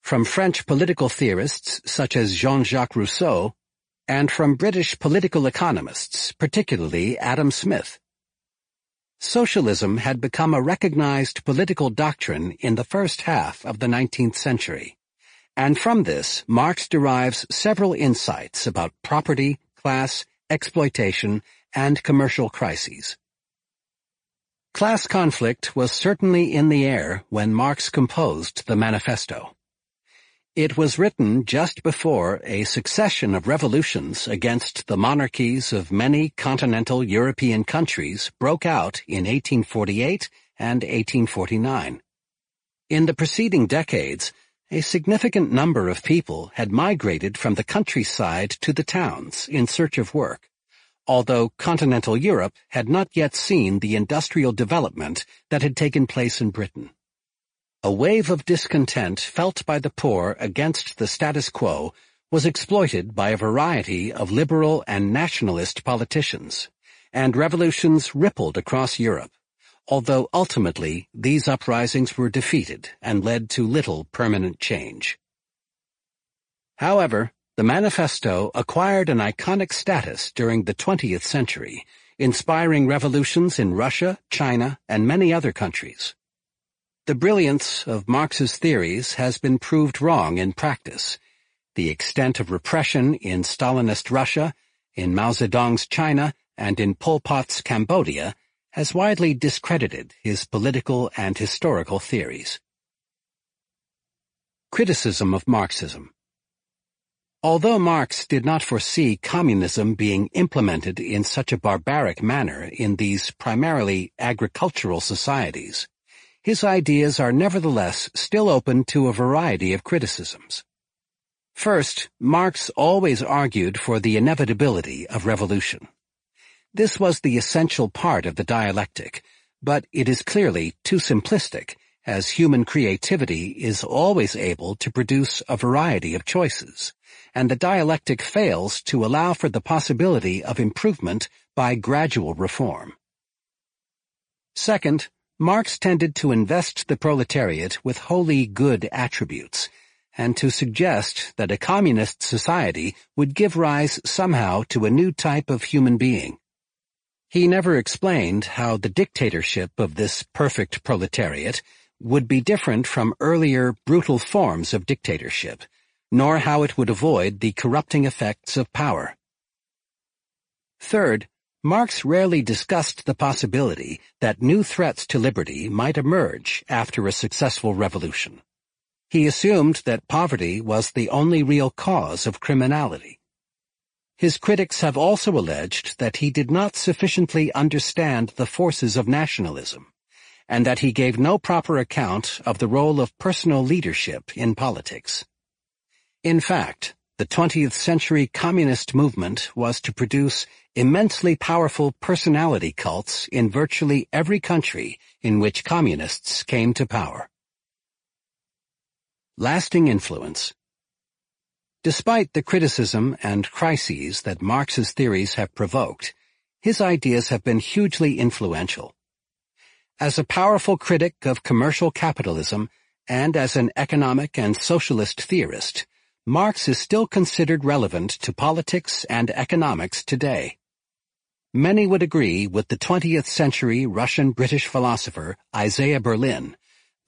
Speaker 1: from French political theorists such as Jean-Jacques Rousseau, and from British political economists, particularly Adam Smith. Socialism had become a recognized political doctrine in the first half of the 19th century, and from this Marx derives several insights about property, class, exploitation, and commercial crises. Class conflict was certainly in the air when Marx composed the Manifesto. It was written just before a succession of revolutions against the monarchies of many continental European countries broke out in 1848 and 1849. In the preceding decades, a significant number of people had migrated from the countryside to the towns in search of work, although continental Europe had not yet seen the industrial development that had taken place in Britain. A wave of discontent felt by the poor against the status quo was exploited by a variety of liberal and nationalist politicians, and revolutions rippled across Europe, although ultimately these uprisings were defeated and led to little permanent change. However, the manifesto acquired an iconic status during the 20th century, inspiring revolutions in Russia, China, and many other countries. The brilliance of Marx's theories has been proved wrong in practice. The extent of repression in Stalinist Russia, in Mao Zedong's China, and in Pol Pot's Cambodia has widely discredited his political and historical theories. Criticism of Marxism Although Marx did not foresee communism being implemented in such a barbaric manner in these primarily agricultural societies, his ideas are nevertheless still open to a variety of criticisms. First, Marx always argued for the inevitability of revolution. This was the essential part of the dialectic, but it is clearly too simplistic, as human creativity is always able to produce a variety of choices, and the dialectic fails to allow for the possibility of improvement by gradual reform. Second, Marx tended to invest the proletariat with wholly good attributes, and to suggest that a communist society would give rise somehow to a new type of human being. He never explained how the dictatorship of this perfect proletariat would be different from earlier brutal forms of dictatorship, nor how it would avoid the corrupting effects of power. Third, Marx rarely discussed the possibility that new threats to liberty might emerge after a successful revolution. He assumed that poverty was the only real cause of criminality. His critics have also alleged that he did not sufficiently understand the forces of nationalism, and that he gave no proper account of the role of personal leadership in politics. In fact, the 20th century communist movement was to produce immensely powerful personality cults in virtually every country in which communists came to power. Lasting influence Despite the criticism and crises that Marx's theories have provoked, his ideas have been hugely influential. As a powerful critic of commercial capitalism and as an economic and socialist theorist, Marx is still considered relevant to politics and economics today. Many would agree with the 20th century Russian-British philosopher Isaiah Berlin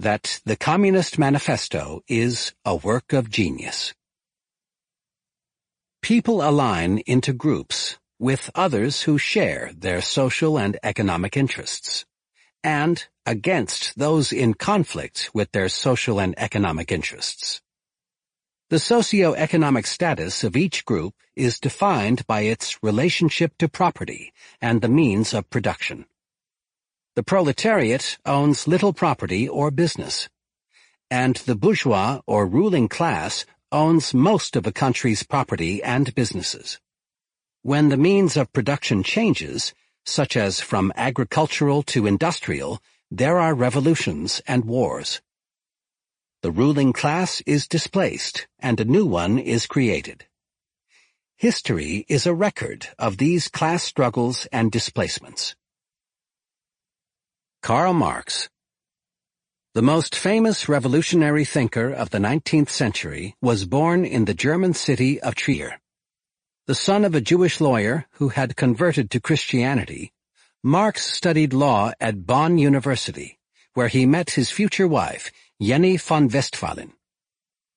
Speaker 1: that the Communist Manifesto is a work of genius. People align into groups with others who share their social and economic interests, and against those in conflict with their social and economic interests. The socioeconomic status of each group is defined by its relationship to property and the means of production. The proletariat owns little property or business, and the bourgeois or ruling class owns most of a country's property and businesses. When the means of production changes, such as from agricultural to industrial, there are revolutions and wars the ruling class is displaced and a new one is created. History is a record of these class struggles and displacements. Karl Marx The most famous revolutionary thinker of the 19th century was born in the German city of Trier. The son of a Jewish lawyer who had converted to Christianity, Marx studied law at Bonn University, where he met his future wife, Jenny von Westphalen.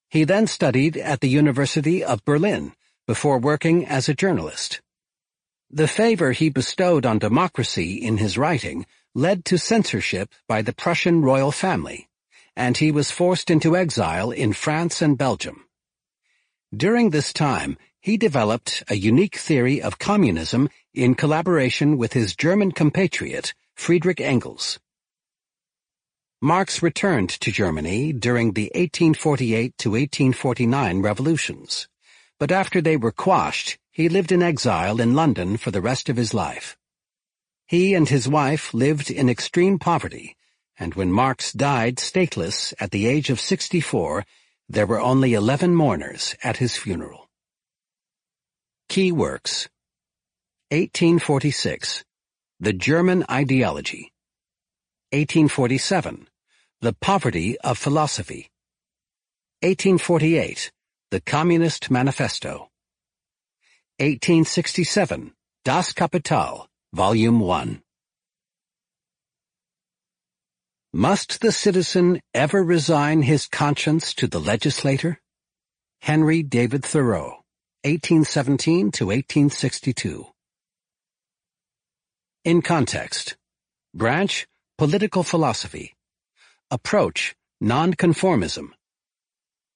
Speaker 1: He then studied at the University of Berlin before working as a journalist. The favor he bestowed on democracy in his writing led to censorship by the Prussian royal family, and he was forced into exile in France and Belgium. During this time, he developed a unique theory of communism in collaboration with his German compatriot, Friedrich Engels. Marx returned to Germany during the 1848 to 1849 revolutions, but after they were quashed, he lived in exile in London for the rest of his life. He and his wife lived in extreme poverty, and when Marx died stateless at the age of 64, there were only 11 mourners at his funeral. Key Works. 1846 The German Ideology. 1847 the Poverty of Philosophy. 1848, The Communist Manifesto. 1867, Das Kapital, Volume 1 Must the citizen ever resign his conscience to the legislator? Henry David Thoreau, 1817 to 1862. In context, branch, political philosophy, Approach, Nonconformism.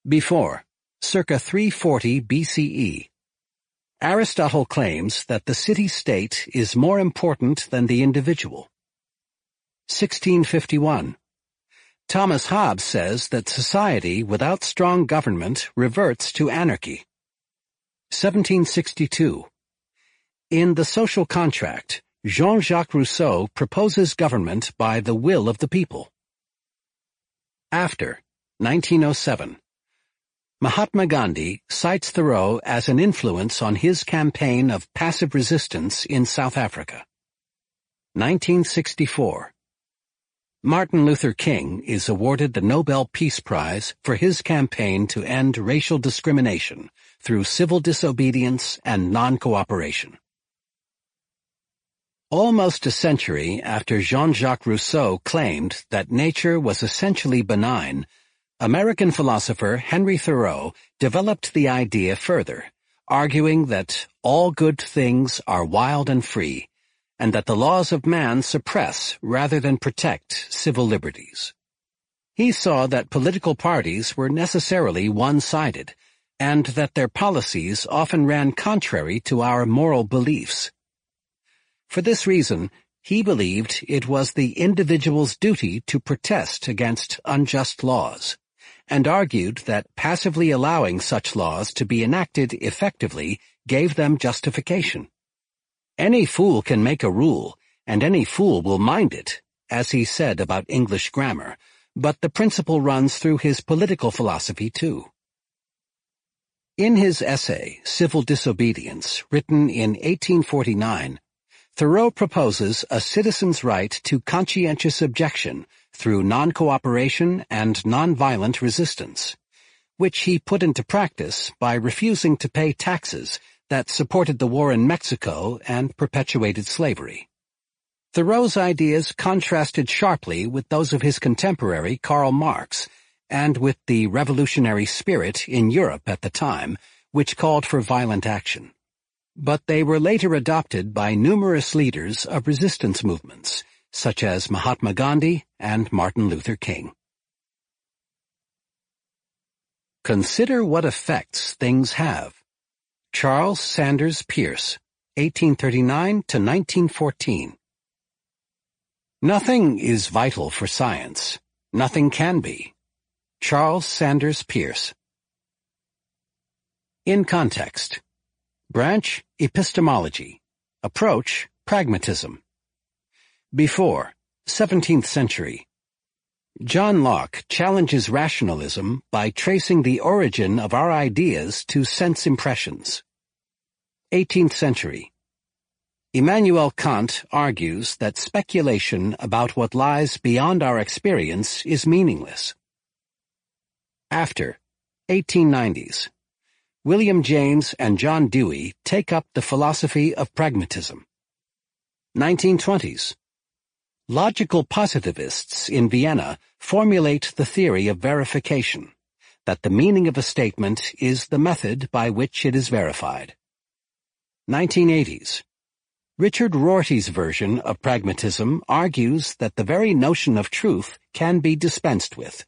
Speaker 1: Before, circa 340 BCE. Aristotle claims that the city-state is more important than the individual. 1651. Thomas Hobbes says that society without strong government reverts to anarchy. 1762. In The Social Contract, Jean-Jacques Rousseau proposes government by the will of the people. After, 1907. Mahatma Gandhi cites Thoreau as an influence on his campaign of passive resistance in South Africa. 1964. Martin Luther King is awarded the Nobel Peace Prize for his campaign to end racial discrimination through civil disobedience and non-cooperation. Almost a century after Jean-Jacques Rousseau claimed that nature was essentially benign, American philosopher Henry Thoreau developed the idea further, arguing that all good things are wild and free, and that the laws of man suppress rather than protect civil liberties. He saw that political parties were necessarily one-sided, and that their policies often ran contrary to our moral beliefs. For this reason, he believed it was the individual's duty to protest against unjust laws, and argued that passively allowing such laws to be enacted effectively gave them justification. Any fool can make a rule, and any fool will mind it, as he said about English grammar, but the principle runs through his political philosophy too. In his essay, Civil Disobedience, written in 1849, Thoreau proposes a citizen's right to conscientious objection through non-cooperation and non-violent resistance, which he put into practice by refusing to pay taxes that supported the war in Mexico and perpetuated slavery. Thoreau's ideas contrasted sharply with those of his contemporary Karl Marx and with the revolutionary spirit in Europe at the time, which called for violent action but they were later adopted by numerous leaders of resistance movements, such as Mahatma Gandhi and Martin Luther King. Consider what effects things have. Charles Sanders Peirce, 1839 to 1914. Nothing is vital for science. Nothing can be. Charles Sanders Peirce. In context. Branch, epistemology. Approach, pragmatism. Before, 17th century. John Locke challenges rationalism by tracing the origin of our ideas to sense impressions. 18th century. Immanuel Kant argues that speculation about what lies beyond our experience is meaningless. After, 1890s. William James and John Dewey take up the philosophy of pragmatism. 1920s. Logical positivists in Vienna formulate the theory of verification, that the meaning of a statement is the method by which it is verified. 1980s. Richard Rorty's version of pragmatism argues that the very notion of truth can be dispensed with,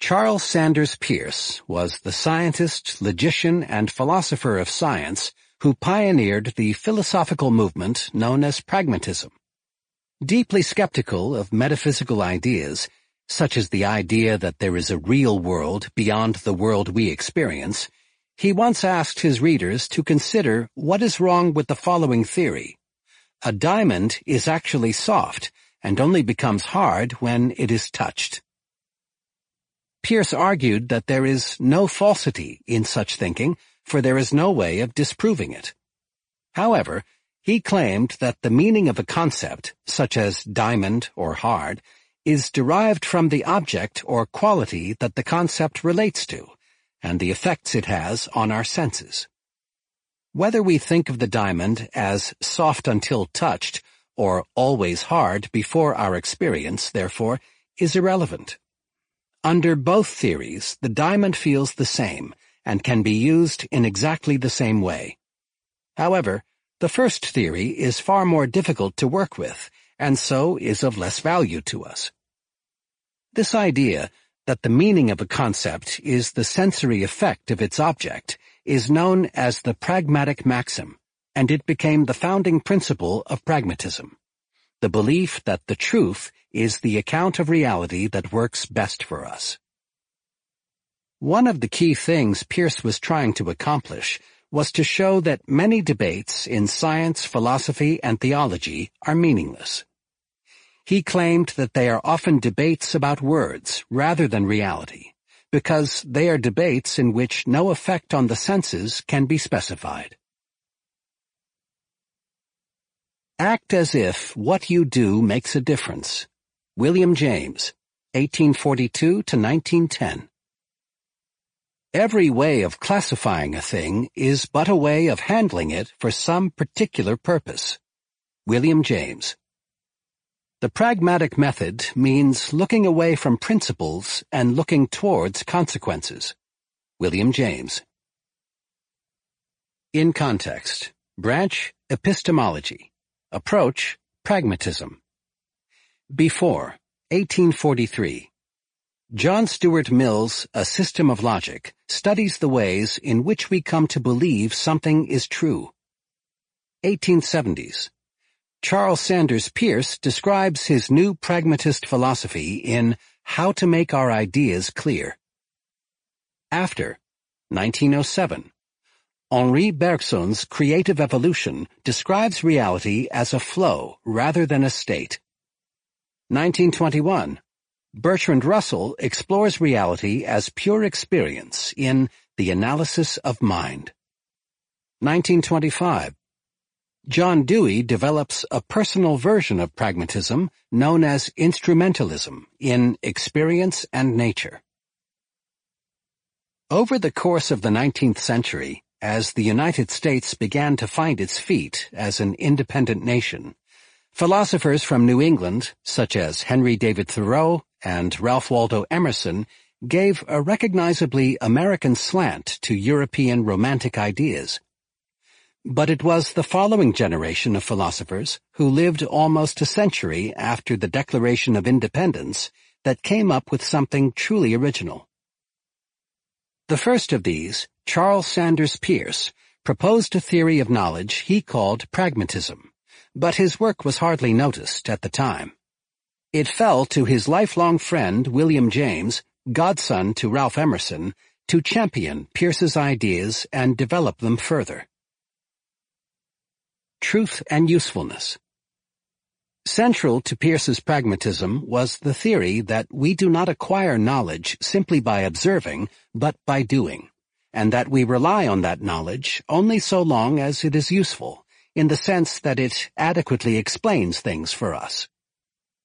Speaker 1: Charles Sanders Peirce was the scientist, logician, and philosopher of science who pioneered the philosophical movement known as pragmatism. Deeply skeptical of metaphysical ideas, such as the idea that there is a real world beyond the world we experience, he once asked his readers to consider what is wrong with the following theory. A diamond is actually soft and only becomes hard when it is touched. Peirce argued that there is no falsity in such thinking, for there is no way of disproving it. However, he claimed that the meaning of a concept, such as diamond or hard, is derived from the object or quality that the concept relates to, and the effects it has on our senses. Whether we think of the diamond as soft until touched, or always hard before our experience, therefore, is irrelevant. Under both theories, the diamond feels the same and can be used in exactly the same way. However, the first theory is far more difficult to work with and so is of less value to us. This idea that the meaning of a concept is the sensory effect of its object is known as the pragmatic maxim, and it became the founding principle of pragmatism. The belief that the truth is the account of reality that works best for us. One of the key things Peirce was trying to accomplish was to show that many debates in science, philosophy, and theology are meaningless. He claimed that they are often debates about words rather than reality, because they are debates in which no effect on the senses can be specified. Act as if what you do makes a difference, William James, 1842 to 1910. Every way of classifying a thing is but a way of handling it for some particular purpose. William James. The pragmatic method means looking away from principles and looking towards consequences. William James. In context, branch, epistemology. Approach, pragmatism. Before, 1843. John Stuart Mill's A System of Logic studies the ways in which we come to believe something is true. 1870s. Charles Sanders Peirce describes his new pragmatist philosophy in How to Make Our Ideas Clear. After, 1907. Henri Bergson's Creative Evolution describes reality as a flow rather than a state. 1921, Bertrand Russell explores reality as pure experience in The Analysis of Mind. 1925, John Dewey develops a personal version of pragmatism known as instrumentalism in Experience and Nature. Over the course of the 19th century, as the United States began to find its feet as an independent nation, Philosophers from New England, such as Henry David Thoreau and Ralph Waldo Emerson, gave a recognizably American slant to European Romantic ideas. But it was the following generation of philosophers who lived almost a century after the Declaration of Independence that came up with something truly original. The first of these, Charles Sanders Peirce, proposed a theory of knowledge he called pragmatism but his work was hardly noticed at the time. It fell to his lifelong friend William James, godson to Ralph Emerson, to champion Peirce's ideas and develop them further. Truth and Usefulness Central to Peirce's pragmatism was the theory that we do not acquire knowledge simply by observing, but by doing, and that we rely on that knowledge only so long as it is useful, in the sense that it adequately explains things for us.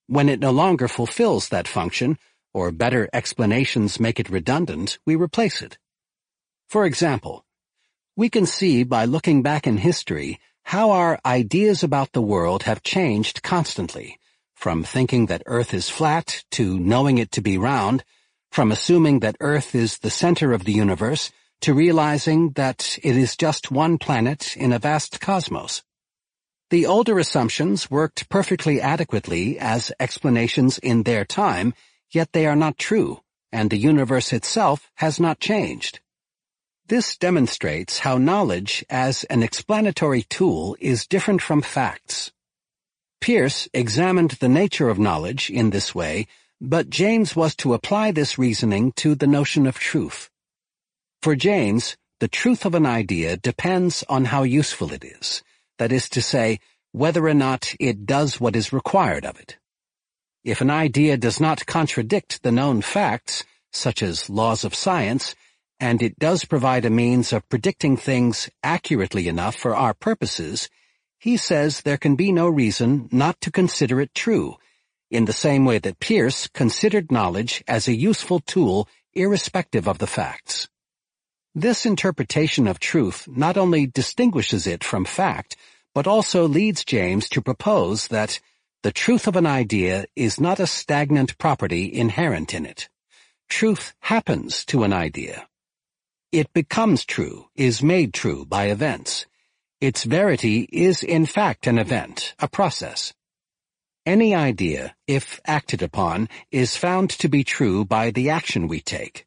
Speaker 1: When it no longer fulfills that function, or better explanations make it redundant, we replace it. For example, we can see by looking back in history how our ideas about the world have changed constantly, from thinking that Earth is flat to knowing it to be round, from assuming that Earth is the center of the universe to realizing that it is just one planet in a vast cosmos. The older assumptions worked perfectly adequately as explanations in their time, yet they are not true, and the universe itself has not changed. This demonstrates how knowledge as an explanatory tool is different from facts. Peirce examined the nature of knowledge in this way, but James was to apply this reasoning to the notion of truth. For James, the truth of an idea depends on how useful it is, that is to say, whether or not it does what is required of it. If an idea does not contradict the known facts, such as laws of science, and it does provide a means of predicting things accurately enough for our purposes, he says there can be no reason not to consider it true, in the same way that Peirce considered knowledge as a useful tool irrespective of the facts. This interpretation of truth not only distinguishes it from fact, but also leads James to propose that the truth of an idea is not a stagnant property inherent in it. Truth happens to an idea. It becomes true, is made true by events. Its verity is in fact an event, a process. Any idea, if acted upon, is found to be true by the action we take.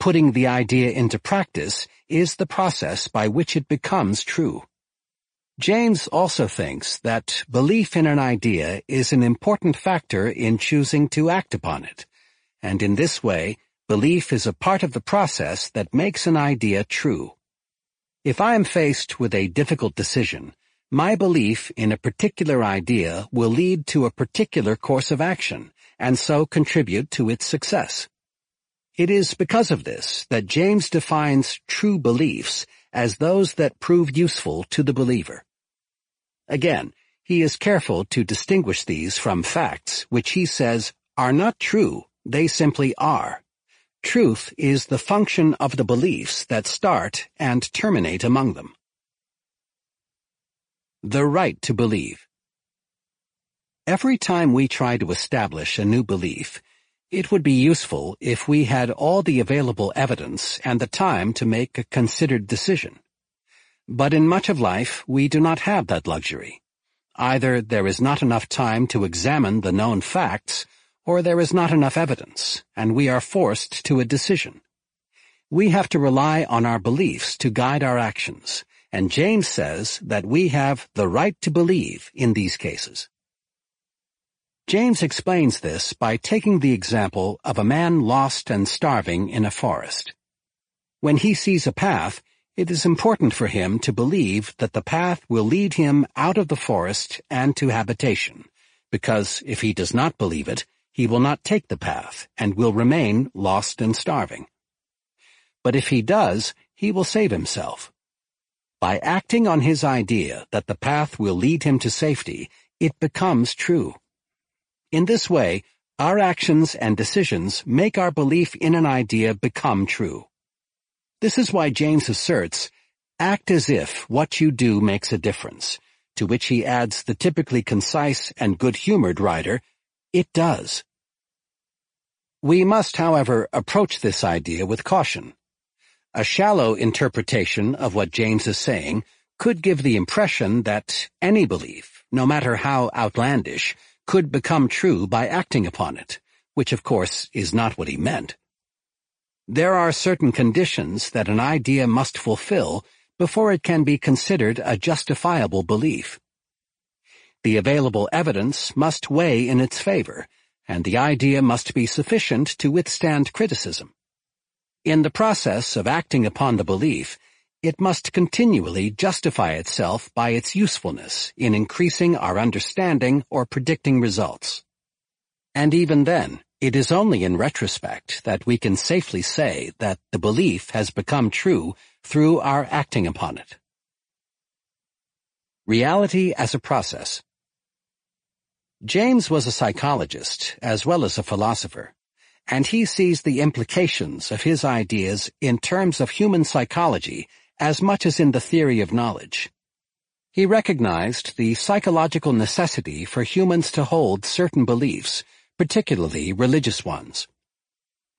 Speaker 1: Putting the idea into practice is the process by which it becomes true. James also thinks that belief in an idea is an important factor in choosing to act upon it, and in this way, belief is a part of the process that makes an idea true. If I am faced with a difficult decision, my belief in a particular idea will lead to a particular course of action, and so contribute to its success. It is because of this that James defines true beliefs as those that prove useful to the believer. Again, he is careful to distinguish these from facts which he says are not true, they simply are. Truth is the function of the beliefs that start and terminate among them. The right to believe. Every time we try to establish a new belief, it would be useful if we had all the available evidence and the time to make a considered decision. But in much of life, we do not have that luxury. Either there is not enough time to examine the known facts, or there is not enough evidence, and we are forced to a decision. We have to rely on our beliefs to guide our actions, and James says that we have the right to believe in these cases. James explains this by taking the example of a man lost and starving in a forest. When he sees a path, it is important for him to believe that the path will lead him out of the forest and to habitation, because if he does not believe it, he will not take the path and will remain lost and starving. But if he does, he will save himself. By acting on his idea that the path will lead him to safety, it becomes true. In this way, our actions and decisions make our belief in an idea become true. This is why James asserts, act as if what you do makes a difference, to which he adds the typically concise and good-humored writer, it does. We must, however, approach this idea with caution. A shallow interpretation of what James is saying could give the impression that any belief, no matter how outlandish, could become true by acting upon it, which of course is not what he meant. There are certain conditions that an idea must fulfill before it can be considered a justifiable belief. The available evidence must weigh in its favor, and the idea must be sufficient to withstand criticism. In the process of acting upon the belief, it must continually justify itself by its usefulness in increasing our understanding or predicting results. And even then, it is only in retrospect that we can safely say that the belief has become true through our acting upon it. Reality as a Process James was a psychologist as well as a philosopher, and he sees the implications of his ideas in terms of human psychology as much as in the theory of knowledge. He recognized the psychological necessity for humans to hold certain beliefs, particularly religious ones.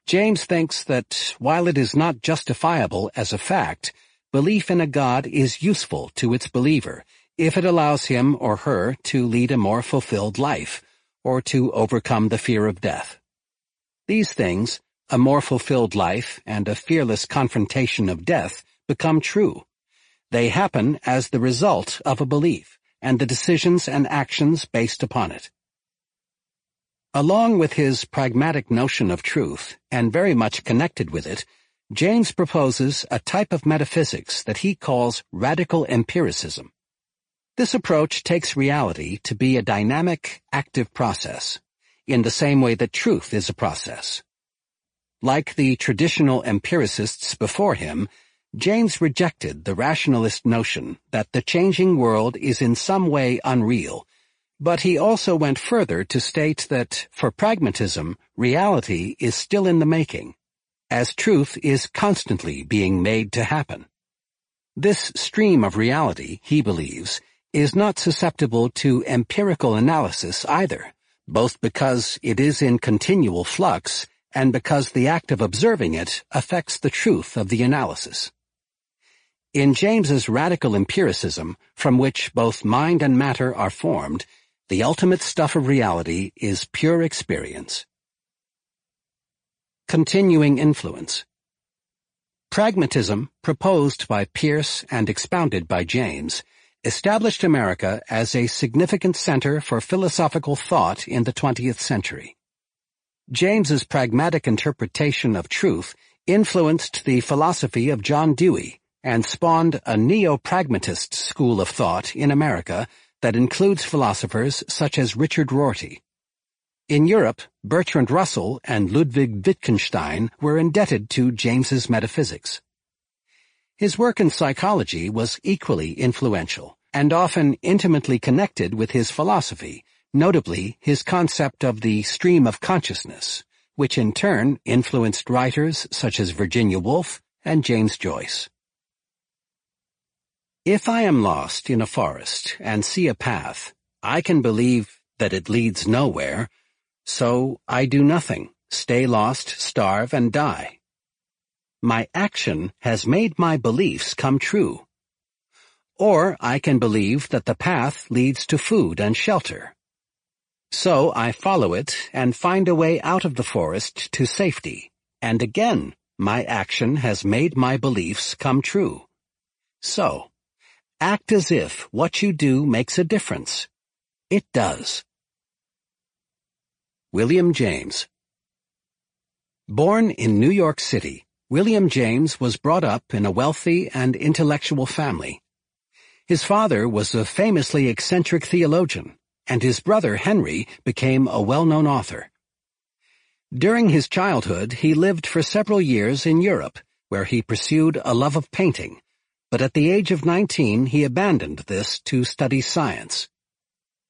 Speaker 1: James thinks that while it is not justifiable as a fact, belief in a God is useful to its believer if it allows him or her to lead a more fulfilled life or to overcome the fear of death. These things, a more fulfilled life and a fearless confrontation of death, become true. They happen as the result of a belief and the decisions and actions based upon it. Along with his pragmatic notion of truth, and very much connected with it, James proposes a type of metaphysics that he calls radical empiricism. This approach takes reality to be a dynamic, active process, in the same way that truth is a process. Like the traditional empiricists before him, James rejected the rationalist notion that the changing world is in some way unreal, but he also went further to state that, for pragmatism, reality is still in the making, as truth is constantly being made to happen. This stream of reality, he believes, is not susceptible to empirical analysis either, both because it is in continual flux and because the act of observing it affects the truth of the analysis. In James's radical empiricism, from which both mind and matter are formed, the ultimate stuff of reality is pure experience. Continuing Influence Pragmatism, proposed by Peirce and expounded by James, established America as a significant center for philosophical thought in the 20th century. James's pragmatic interpretation of truth influenced the philosophy of John Dewey, and spawned a neo-pragmatist school of thought in America that includes philosophers such as Richard Rorty. In Europe, Bertrand Russell and Ludwig Wittgenstein were indebted to James's metaphysics. His work in psychology was equally influential and often intimately connected with his philosophy, notably his concept of the stream of consciousness, which in turn influenced writers such as Virginia Woolf and James Joyce. If I am lost in a forest and see a path, I can believe that it leads nowhere, so I do nothing, stay lost, starve, and die. My action has made my beliefs come true. Or I can believe that the path leads to food and shelter. So I follow it and find a way out of the forest to safety, and again, my action has made my beliefs come true. So, Act as if what you do makes a difference. It does. William James Born in New York City, William James was brought up in a wealthy and intellectual family. His father was a famously eccentric theologian, and his brother Henry became a well-known author. During his childhood, he lived for several years in Europe, where he pursued a love of painting, but at the age of 19 he abandoned this to study science.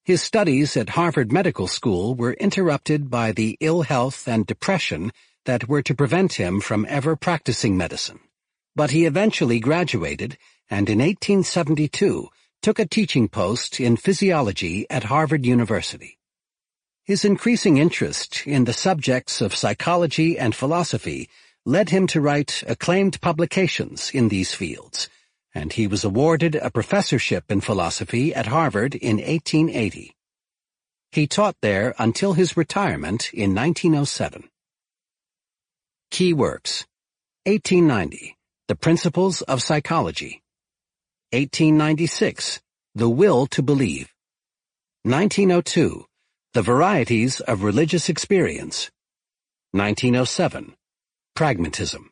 Speaker 1: His studies at Harvard Medical School were interrupted by the ill health and depression that were to prevent him from ever practicing medicine. But he eventually graduated and in 1872 took a teaching post in physiology at Harvard University. His increasing interest in the subjects of psychology and philosophy led him to write acclaimed publications in these fields, and he was awarded a professorship in philosophy at Harvard in 1880. He taught there until his retirement in 1907. Key works 1890, The Principles of Psychology. 1896, The Will to Believe. 1902, The Varieties of Religious Experience. 1907, Pragmatism.